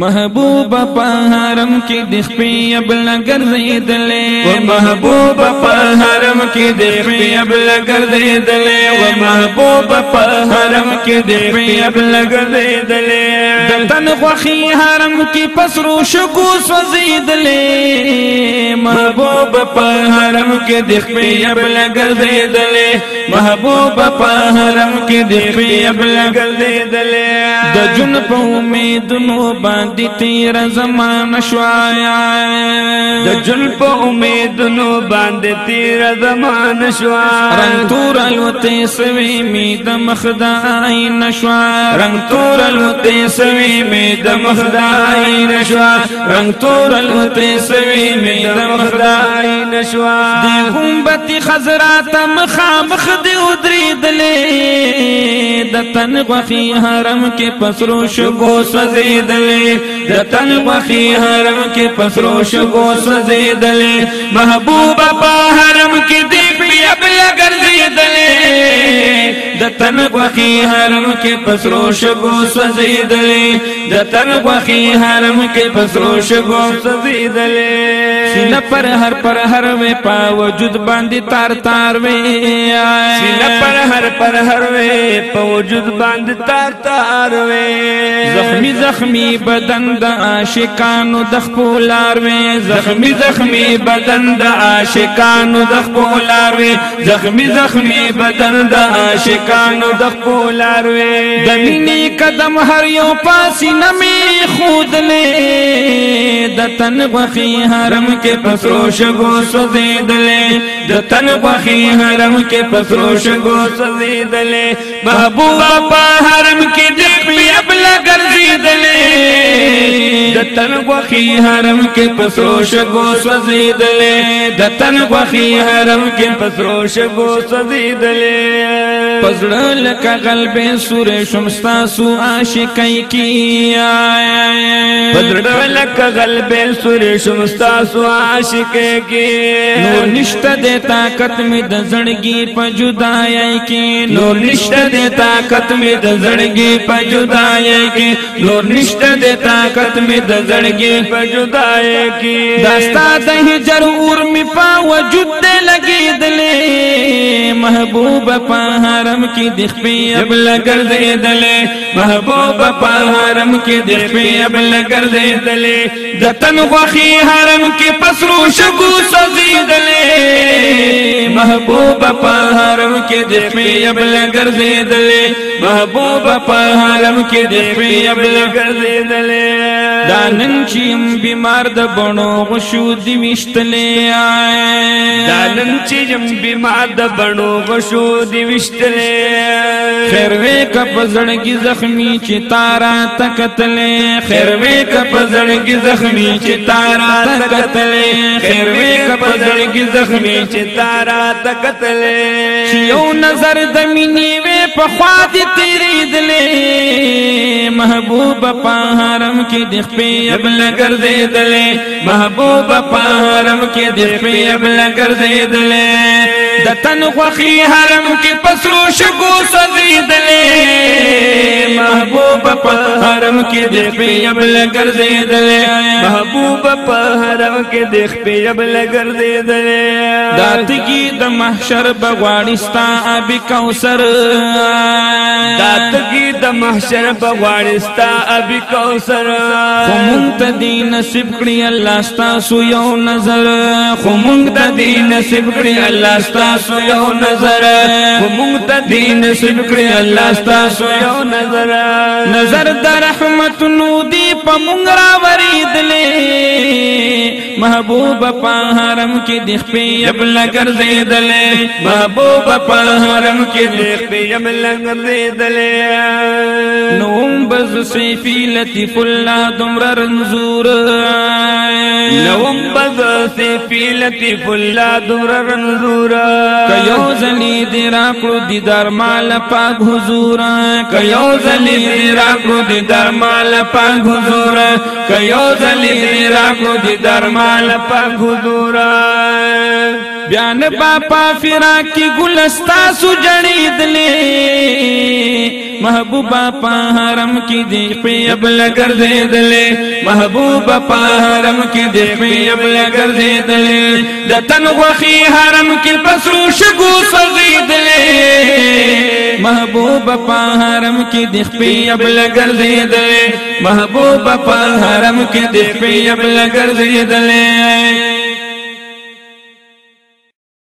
محبوب په حرم کې د خپې ابل ګرځېدلې و محبوب په حرم کې د خپې ابل ګرځېدلې و محبوب په حرم کې د خپې ابل ګرځېدلې د تن خوخي حرم کې پسرو شګو سوزېدلې محبوب په حرم کې د خپې ابل ګرځېدلې محبوب په حرم کې د خپې ابل ګرځېدلې د جن په امیدونو باندې باندې تیر زمان شوایا د جل په امیدونو باندې تیر زمان شوا رنگ تور الوتې سوي می د مخدای نشوا رنگ تور الوتې سوي می د مخدای نشوا رنگ تور الوتې سوي می د مخدای نشوا د غمبتي خزرات مخامخ دی ودریدلې د تن غفي حرم کې پسرو شګو سوزیدلې دتن پخی حرم کے پسرو شگو سزے دلے محبوب پا حرم کے دیپ لگر دی سوزیدلې د تن غوخي حرم کې پسرو شګو سوزیدلې د تن غوخي حرم کې پسرو شګو سوزیدلې سینه پر هر پر هر وې پا وجود باندې تار تار وې سینه پر هر پر هر وې په وجود باندې تار تار وې زخمی زخمی بدن د عاشقانو د خپلار وې زخمی زخمی بدن د عاشقانو د خپلار وې زخمی زخمی زخمی بدن د عاشقانو د خپلار وې د مینې قدم هر یو پاسې نمې خود لې د تن بخي حرم کې پسرو شګو سوزیدلې د تن بخي حرم کې پسرو شګو سوزیدلې محبوبا په حرم کې دې بیا دتن وخی حرم کے پسرو گو سزید لے دتن غخی حرم کے پسروش گو سزید پزڑا لکا غلب سور شمستا سو عاشقائی کی آئے پزڑا لکا غلب سور شمستا سو عاشقائی کی نو نشت دے طاقت میں دزڑگی پا جدائی کی نو نشت دے طاقت میں دزڑگی پا جدائی جدای کی نور نشته د طاقت می د زړګي په جدای کی داستا د هجر اور می په وجود د لګیدلې محبوب په حرم کې د خپې ابل ګرځیدلې محبوب په حرم کې د خپې ابل ګرځیدلې د تن غخي حرم کې پسرو شګو سوزیدلې محبوب په حرم کې د شپې ابل ګرځېدلې محبوب په عالم کې د شپې ابل ګرځېدلې دا نن چې بیمار د بڼو غشو دی وشتلې دا نن چې بیمار د بڼو غشو دی وشتلې خیر وې کپ زړګي زخمی چې تارا تکتلې خیر وې کپ زړګي زخمی چې تارا تکتلې خیر وې کپ زړګي زخمی چې تارا تکتلې یو نظر د مینې وې په خوا دې تیرې دلې محبوب په حرم کې د خپې ابل ګرځې دلې محبوب په حرم کې د خپې ابل ګرځې دلې د تن خوخي حرم کې پسرو شګو سزې دلې محبوب په کې د خپل لګر زیدل محبوب په حرم کې د خپل لګر زیدل دات کې د محشر بغوانستا ابي کوثر دات کې د محشر بغوانستا ابي کوثر خو مونږ ته دې نصیب کړی الله ستاسو یو نظر خو مونږ ته دې نصیب کړی الله ستاسو یو نظر خو مونږ ته دې نصیب کړی الله ستاسو یو نظر نظر در رحم رحمتونو دی پمونګرا وریدلې محبوب په حرم کې د خپل ابل ګرځیدلې محبوب په حرم کې د خپل ابل ګرځیدلې نوم بز سیفی لطیف الله دمر رنزور نوم بز پیلتی فلا دور رنزورا کیو زلی دیرا کو دیدار مال پاک حضورا کیو زلی دیرا کو دیدار مال پاک حضورا کیو زلی دیرا کو مال پاک حضورا بیان باپا فرا کی گلستا سو جڑی دل پا حرم کی دیکھ پہ اب لگر دے دلے محبوبہ حرم کی دیکھ پہ اب لگر دے دلے جتن وسی حرم کی پس گوسل محبوب پا حرم کی دخ پی اب لگل دی دلے محبوبہ حرم کی دخ پی اب لگل دی دلے